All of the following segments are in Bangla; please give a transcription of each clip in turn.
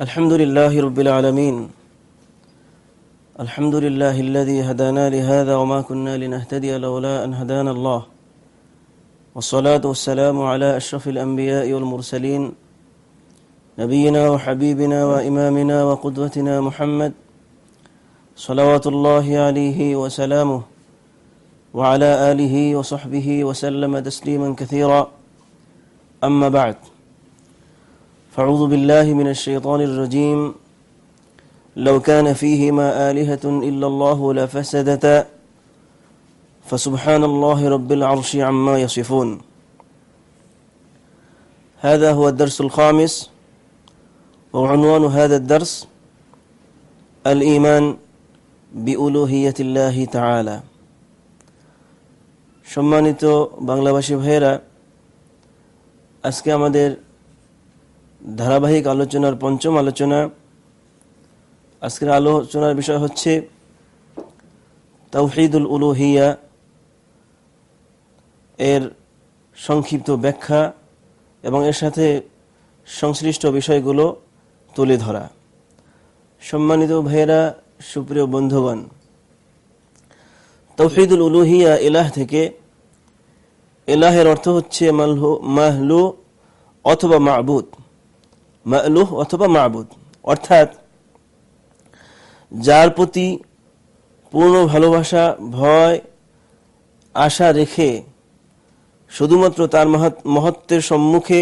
الحمد لله رب العالمين. الحمد لله الذي هدانا لهذا وما كنا لنهتدي لولا أن هدانا الله. والصلاة والسلام على أشرف الأنبياء والمرسلين. نبينا وحبيبنا وإمامنا وقدوتنا محمد صلوات الله عليه وسلامه وعلى آله وصحبه وسلم تسليما كثيرا. أما بعد. فاعوذ بالله من الشيطان الرجيم لو كان فيهما آلهة إلا الله لفسدتا فسبحان الله رب العرش عما يصفون هذا هو الدرس الخامس وعنوان هذا الدرس الإيمان بألوهية الله تعالى সম্মানিত বাংলাভাষী ভাইয়েরা আজকে আমাদের ধারাবাহিক আলোচনার পঞ্চম আলোচনা। আজকের আলোচনার বিষয় হচ্ছে তাওহিদুল উলুহিয়া এর সংক্ষিপ্ত ব্যাখ্যা এবং এর সাথে সংশ্লিষ্ট বিষয়গুলো তুলে ধরা। সম্মানিত ভাইয়েরা, সুপ্রিয় বন্ধুগণ তৌহিদুল উলুহিয়া এলাহ থেকে এলাহের অর্থ হচ্ছে মাহলু অথবা মাহবুদ মাহলুহ অথবা মাহবুদ অর্থাৎ, যার প্রতি পূর্ণ ভালোবাসা, ভয়, আশা রেখে শুধুমাত্র তার মহত্বের সম্মুখে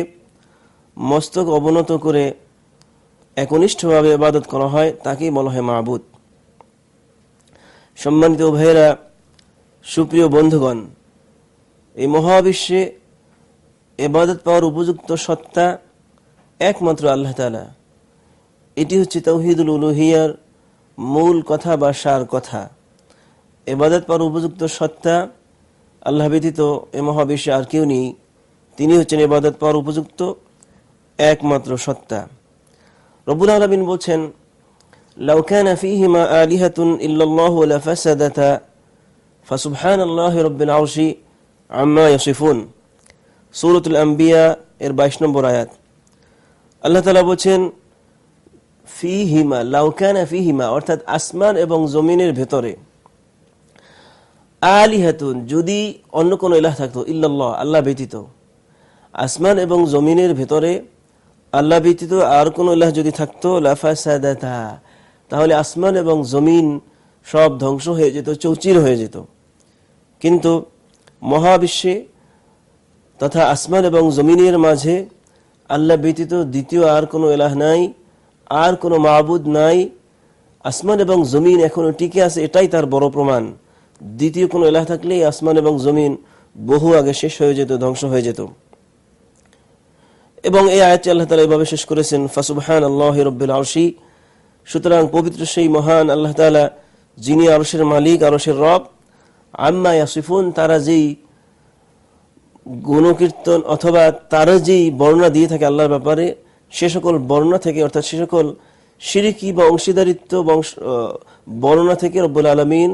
মস্তক অবনত করে একনিষ্ঠভাবে ইবাদত করা হয়, তাকেই বলা হয় মাহবুদ সম্মানিত ভাইয়েরা, সুপ্রিয় বন্ধুগণ, এই মহাবিশ্বে এবাদত পাওয়ার উপযুক্ত সত্তা একমাত্র আল্লাহ তালা এটি হচ্ছে তৌহিদুল উলুহিয়ার মূল কথা বা সার কথা। এবাদত পর উপযুক্ত সত্তা আল্লাহ ব্যতীত এ মহাবিশ্বে আর কেউ নেই। তিনি হচ্ছেন এবাদত পর উপযুক্ত একমাত্র সত্তা। রবুল আলমিন বলছেন আলিহাতুন আম্মা আম্বিয়া এর 22 নম্বর আয়াত। আল্লাহ তাআলা বলেন ফিহিমা লাউকানা ফিহিমা, অর্থাৎ আসমান এবং জমিনের ভেতরে। আলিহাতুন, যদি অন্য কোনো ইলাহ থাকতো, ইল্লাল্লাহ, আল্লাহ ব্যতীত। আসমান এবং জমিনের ভেতরে আল্লাহ ব্যতীত আর কোনো ইলাহ যদি থাকতো লাফাসাদাতা তাহলে আসমান এবং জমিন সব ধ্বংস হয়ে যেত, চৌচির হয়ে যেত। কিন্তু মহাবিশ্বে তথা আসমান এবং জমিনের মাঝে আল্লাহ ব্যতীত দ্বিতীয় আর কোনো এলাহ নাই, আর কোনো মাহবুদ নাই। আসমান এবং জমিন এখনও টিকে আছে, এটাই তার বড় প্রমাণ। দ্বিতীয় কোনো এলাহ থাকলে আসমান এবং জমিন বহু আগে শেষ হয়ে যেত, ধ্বংস হয়ে যেত। এবং এই আয়াতটি আল্লাহ তালা এভাবে শেষ করেছেন ফাসুবহান আল্লাহ রব্বুল আরশি সুতরাং পবিত্র সেই মহান আল্লাহ তালা, যিনি আরসের মালিক আরসের রব, আম্মা ইয়াসিফুন, তারা যেই গুণকীর্তন অথবা তারা যেই বর্ণনা দিয়ে থাকে আল্লাহর ব্যাপারে, সে সকল বর্ণনা থেকে, অর্থাৎ সে সকল সিরিকি বা অংশীদারিত্ব বংশ বর্ণনা থেকে রব্বুল আলমিন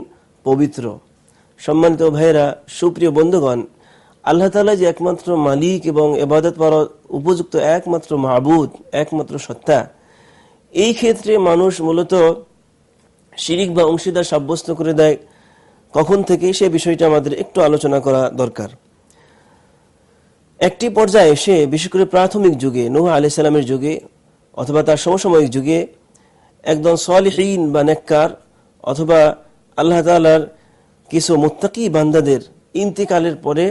পবিত্র। সম্মানিত ভাইয়েরা, সুপ্রিয় বন্ধুগণ, আল্লাহ তালা যে একমাত্র মালিক এবং এবাদত পাওয়ার উপযুক্ত একমাত্র মাহবুদ একমাত্র সত্তা, এই ক্ষেত্রে মানুষ মূলত শিরিক বা অংশীদার সাব্যস্ত করে দেয়। কখন থেকে সে বিষয়টা আমাদের একটু আলোচনা করা দরকার। একটি পর্যায়ে এসে, বিশেষ করে প্রাথমিক যুগে, নুহ আলি সাল্লামের যুগে, অথবা তার সমসাময়িক যুগে একদম সলিহীন বা নেককার, অথবা আল্লাহ তালার কিছু মোত্তাকি বান্দাদের ইন্তিকালের পরে,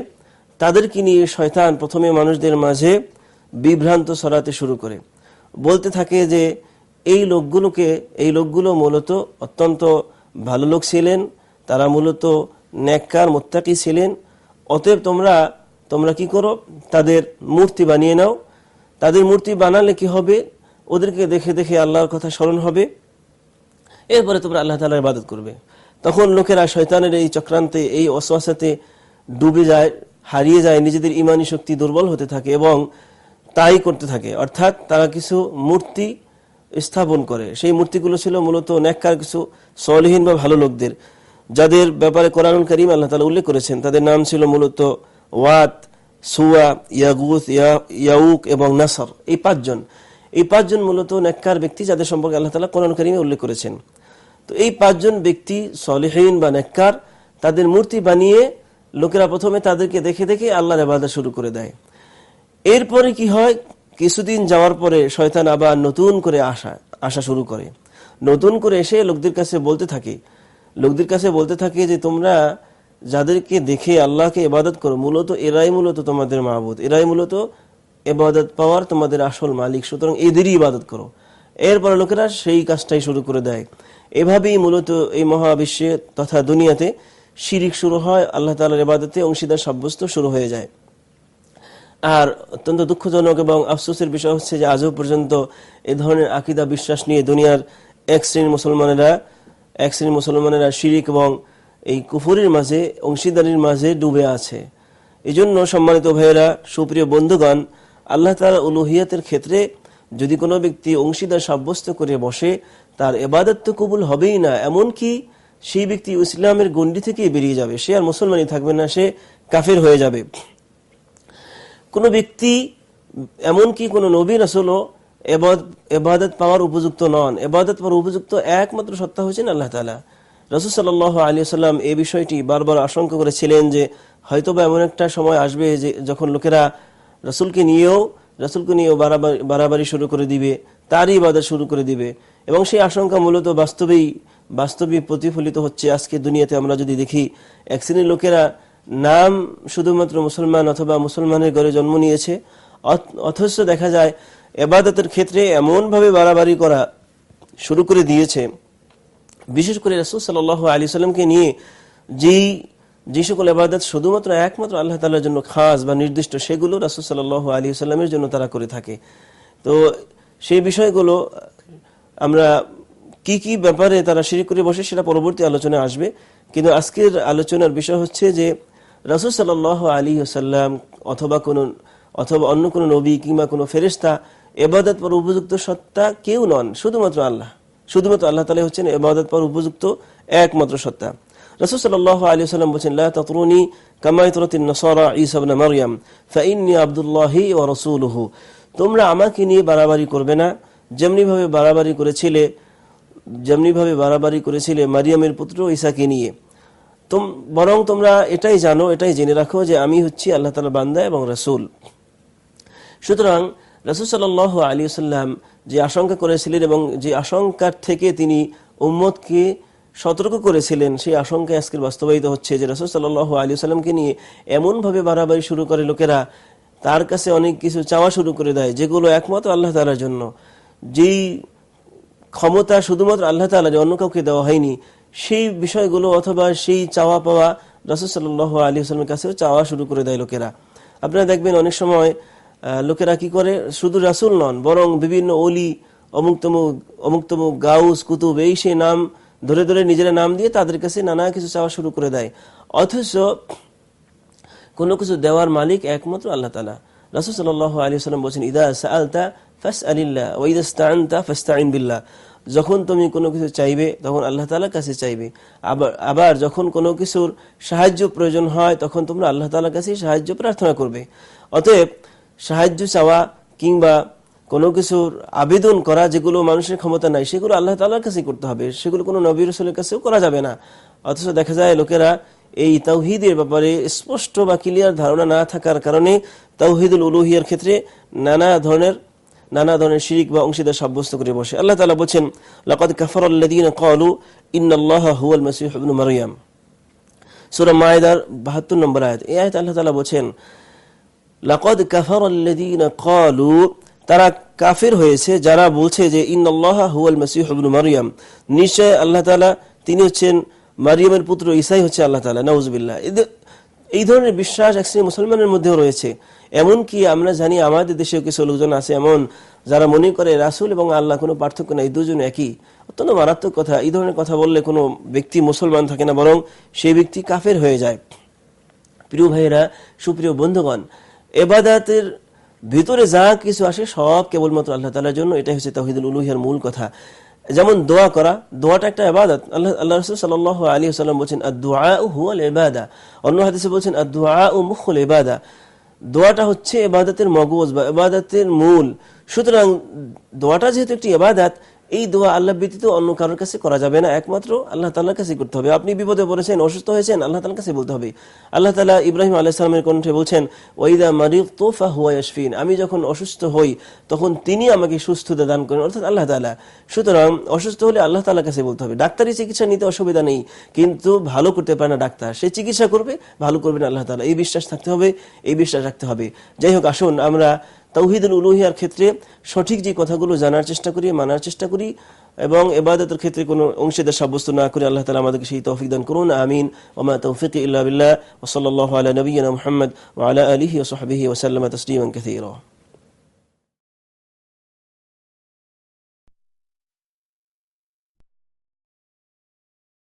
তাদেরকে নিয়ে শয়তান প্রথমে মানুষদের মাঝে বিভ্রান্ত সরাতে শুরু করে। বলতে থাকে যে, এই লোকগুলোকে, এই লোকগুলো মূলত অত্যন্ত ভালো লোক ছিলেন, তারা মূলত ন্যাক্কার মোত্তাকি ছিলেন, অতএব তোমরা তোমরা কি করো? তাদের মূর্তি বানিয়ে নাও। তাদের মূর্তি বানালে কি হবে? ওদেরকে দেখে দেখে আল্লাহর কথা স্মরণ হবে। এরপরে তোমরা আল্লাহ তালার ইবাদত করবে। তখন লোকেরা শয়তানের এই চক্রান্তে, এই অশ্বাসাতে ডুবে যায়, হারিয়ে যায়, নিজেদের ইমানি শক্তি দুর্বল হতে থাকে এবং তাই করতে থাকে। অর্থাৎ তারা কিছু মূর্তি স্থাপন করে। সেই মূর্তিগুলো ছিল মূলত ন্যাক্কার কিছু সলহীন বা ভালো লোকদের। যাদের ব্যাপারে কোরআনুল করিম আল্লাহ তালা উল্লেখ করেছেন, তাদের নাম ছিল মূলত ওয়াত, সুয়া ইয়াগুত ইয়াউক এবং নাসর। এই পাঁচজন। এই পাঁচজন মূলত নেককার ব্যক্তি যাদের সম্পর্কে আল্লাহ তালা কোরআন করিমে উল্লেখ করেছেন। তো এই পাঁচজন ব্যক্তি সলিহীন বা নেককার, তাদের মূর্তি বানিয়ে লোকেরা প্রথমে তাদেরকে দেখে দেখে আল্লাহর আবাদা শুরু করে দেয়। এরপরে কি হয়? কিছুদিন যাওয়ার পরে শয়তান আবার নতুন করে আসা আসা শুরু করে। নতুন করে এসে লোকদের কাছে বলতে থাকে। লোকদের কাছে বলতে থাকে যে, তোমরা যাদেরকে দেখে আল্লাহকে ইবাদত করো, মূলত এরাই মূলত তোমাদের মাহবুদ, এরাই মূলত এবাদত পাওয়ার তোমাদের আসল মালিক, সুতরাং এদেরই ইবাদত করো। এরপরে লোকেরা সেই কাজটাই শুরু করে দেয়। এভাবেই মূলত এই মহাবিশ্বে তথা দুনিয়াতে শিরিক শুরু হয়, আল্লাহ তালার ইবাদতে অংশীদার সাব্যস্ত শুরু হয়ে যায়। আর অত্যন্ত দুঃখজনক এবং আফসোসের বিষয় হচ্ছে যে আজও পর্যন্ত এ ধরনের আকিদা বিশ্বাস নিয়ে দুনিয়ার এক শ্রেণির মুসলমানেরা, এক শ্রেণির মুসলমানেরা শিরিক এবং এই কুফুরির মাঝে, অংশীদারির মাঝে ডুবে আছে। এই জন্য সম্মানিত ভাইয়েরা, সুপ্রিয় বন্ধুগণ, আল্লাহ তালা উলুহিয়াতের ক্ষেত্রে যদি কোনো ব্যক্তি অংশীদার সাব্যস্ত করে বসে, তার এবাদত তো কবুল হবেই না। এমনকি সেই ব্যক্তি ইসলামের গণ্ডি থেকেই বেরিয়ে যাবে। সে আর মুসলমানই থাকবে না, সে কাফের হয়ে যাবে। কোনো ব্যক্তি, এমনকি কোনো নবীন আসলও এবাদত পাওয়ার উপযুক্ত নন। এবাদত পাওয়ার উপযুক্ত একমাত্র সত্তা হয়েছেন আল্লাহ তালা রসুল সাল্লাহ আলী সাল্লাম এই বিষয়টি বারবার আশঙ্কা করেছিলেন যে হয়তোবা এমন একটা সময় আসবে যে যখন লোকেরা রসুলকে নিয়েও রসুলকে নিয়েও বাড়াবাড়ি শুরু করে দিবে, তারই ইবাদত শুরু করে দিবে। এবং সেই আশঙ্কা মূলত বাস্তবেই বাস্তবে প্রতিফলিত হচ্ছে আজকে দুনিয়াতে। আমরা যদি দেখি, এক শ্রেণির লোকেরা নাম শুধুমাত্র মুসলমান অথবা মুসলমানের ঘরে জন্ম নিয়েছে অথচ দেখা যায় এবাদতের ক্ষেত্রে এমনভাবে বাড়াবাড়ি করা শুরু করে দিয়েছে। বিশেষ করে রসুল সাল আলী সাল্লামকে নিয়ে যেই, যে সকল এবাদত শুধুমাত্র একমাত্র আল্লাহ তালার জন্য খাস বা নির্দিষ্ট, সেগুলো রাসুল সাল আলী সাল্লামের জন্য তারা করে থাকে। তো সেই বিষয়গুলো আমরা কি কি ব্যাপারে তারা সিঁড়ি করে বসে সেটা পরবর্তী আলোচনায় আসবে। কিন্তু আজকের আলোচনার বিষয় হচ্ছে যে রাসুল সাল আলী সাল্লাম অথবা কোন, অথবা অন্য কোনো নবী কিংবা কোনো ফেরিস্তা এবাদত পর উপযুক্ত সত্তা কেউ নন, শুধুমাত্র আল্লাহ। শুধুমাত্র আল্লাহ তালা হচ্ছেন এবাদত পর উপযুক্ত একমাত্র সত্তা। সাল্লাহ সাল্লাম কামাইতরতিন নসরা ও রসুলহু। তোমরা আমাকে নিয়ে করবে না। যেমনিভাবে করেছিলে যেমনিভাবে করেছিলে মারিয়ামের পুত্র ঈসাকে নিয়ে। বরং তোমরা এটাই জানো, এটাই জেনে রাখো যে আমি হচ্ছি আল্লাহ তালা বান্দা এবং রসুল। সুতরাং রসুল সাল আলী সাল্লাম যে আশঙ্কা করেছিলেন এবং যে আশঙ্কার থেকে তিনি উম্মদকে সতর্ক করেছিলেন, সেই আশঙ্কা আজকের বাস্তবায়িত হচ্ছে যে রসুল সাল আলী সাল্লামকে নিয়ে এমনভাবে বাড়াবাড়ি শুরু করে লোকেরা, তার কাছে অনেক কিছু চাওয়া শুরু করে দেয়, যেগুলো একমাত্র আল্লাহ তালার জন্য। যেই ক্ষমতা শুধুমাত্র আল্লাহ তালা অন্য কাউকে দেওয়া হয়নি, সেই বিষয়গুলো অথবা সেই চাওয়া পাওয়া রসুল সাল আলী আসলামের কাছেও চাওয়া শুরু করে দেয় লোকেরা। আপনারা দেখবেন অনেক সময় লোকেরা কি করে? শুধু রাসুল নন, বরং বিভিন্ন অলি অমুকতম অমুকতম গাউস, কুতুব, এই সেই নাম ধরে ধরে নিজেরা নাম দিয়ে তাদের কাছে নানা কিছু চাওয়া শুরু করে দেয়। অথচ কোনো কিছু দেওয়ার মালিক একমাত্র আল্লাহ তালা রাসুল সাল আলী সাল্লাম বলছেন, ইদা আলতা ফাস আলিল্লাহ ওইদাস্তা ফাস্তাইন বিল্লাহ। যখন তুমি কোনো কিছু চাইবে, তখন আল্লাহ তালার কাছে চাইবে। আবার আবার যখন কোনো কিছুর সাহায্য প্রয়োজন হয়, তখন তোমরা আল্লাহ তালার কাছে সাহায্য প্রার্থনা করবে। অতএব সাহায্য চাওয়া কিংবা কোনো কিছুর আবেদন করা যেগুলো মানুষের ক্ষমতা নাই, সেগুলো আল্লাহ তালার কাছে করতে হবে। সেগুলো কোনো নবী রসুলের কাছেও করা যাবে না। অথচ দেখা যায় লোকেরা এই তাওহিদের ব্যাপারে স্পষ্ট বা ক্লিয়ার ধারণা না থাকার কারণে তাওহিদুল উলুহিয়ার ক্ষেত্রে নানা ধরনের নানা ধরনের শিরিক বা অংশীদার সাব্যস্ত করে বসে। আল্লাহ তালা বলছেন, লাকাদ কাফার আল্লাদিন কলু ইন্নাল্লাহ হুয়াল মাসিহ মারিয়াম সূরা মায়েদার 72 নম্বর আয়াত। এই আয়াত আল্লাহ তালা বলেন লাকাদ কাফার আল্লাদিন কলু তারা কাফির হয়েছে যারা বলছে যে ইন্নাল্লাহ হুয়াল মাসিহ ইবনু মারিয়াম। নিশ্চয় আল্লাহ তাআলা তিনি হচ্ছেন মারিয়ামের পুত্র, ঈসাই হচ্ছে আল্লাহ তাআলা, নাউজুবিল্লাহ। এই ধরনের বিশ্বাস এক মুসলমানের মধ্যেও রয়েছে। এমনকি আমরা জানি আমাদের দেশেও কিছু লোকজন আছে এমন, যারা মনে করে রাসুল এবং আল্লাহ কোনো পার্থক্য নাই দুজন একই। অত্যন্ত মারাত্মক কথা। এই ধরনের কথা বললে কোনো ব্যক্তি মুসলমান থাকে না, বরং সেই ব্যক্তি কাফের হয়ে যায়। প্রিয় ভাইয়েরা, সুপ্রিয় বন্ধুগণ এবাদাতের ভিতরে যা কিছু আসে সব কেবলমাত্র আল্লাহ তালার জন্য, এটাই হচ্ছে তাহিদুল উলুহিয়ার মূল কথা। যেমন দোয়া করা, দোয়াটা একটা এবাদত আল্লাহ আল্লাহ রসুল সাল আলী সাল্লাম বলছেন আদা হুয়াল এবাদা অন্য হাদিসে বলছেন আদা ও মুখল এবাদা দোয়াটা হচ্ছে এবাদতের মগজ বা এবাদতের মূল। সুতরাং দোয়াটা যেহেতু একটি এবাদাত এই দোয়া আল্লাহ ব্যতীত অন্য কারোর কাছে করা যাবে না। একমাত্র আল্লাহ তাল্লাহর কাছে করতে হবে। আপনি বিপদে পড়েছেন, অসুস্থ হয়েছেন, আল্লাহ তালার কাছে বলতে হবে। আল্লাহ তালা ইব্রাহিম আল্লাহ সালামের কণ্ঠে বলছেন ওইদা মারিফ তোফা হুয়া ইয়াশফিন। আমি যখন অসুস্থ হই, তখন তিনি আমাকে সুস্থতা দান করেন, অর্থাৎ আল্লাহ তালা সুতরাং অসুস্থ হলে আল্লাহ তালার কাছে বলতে হবে। ডাক্তারি চিকিৎসা নিতে অসুবিধা নেই, কিন্তু ভালো করতে পারে না ডাক্তার। সে চিকিৎসা করবে, ভালো করবে না আল্লাহ তালা এই বিশ্বাস থাকতে হবে, এই বিশ্বাস রাখতে হবে। যাই হোক, আসুন আমরা তৌহিদুল উলুহিয়ার ক্ষেত্রে সঠিক যে কথাগুলো জানার চেষ্টা করি, মানার চেষ্টা করি এবং এবাদতের ক্ষেত্রে কোনো অংশীদার সাব্যস্ত না করে আল্লাহ তালা আমাদেরকে সেই তৌফিক দান করুন, আমিন। ওমা তৌফিক ইল্লা বিল্লাহ। ওসল্লাহ আলা নবীনা মোহাম্মদ ওয়ালা আলহি ওসহাবিহি ওসাল্লাম তসলিমান কাসীরা।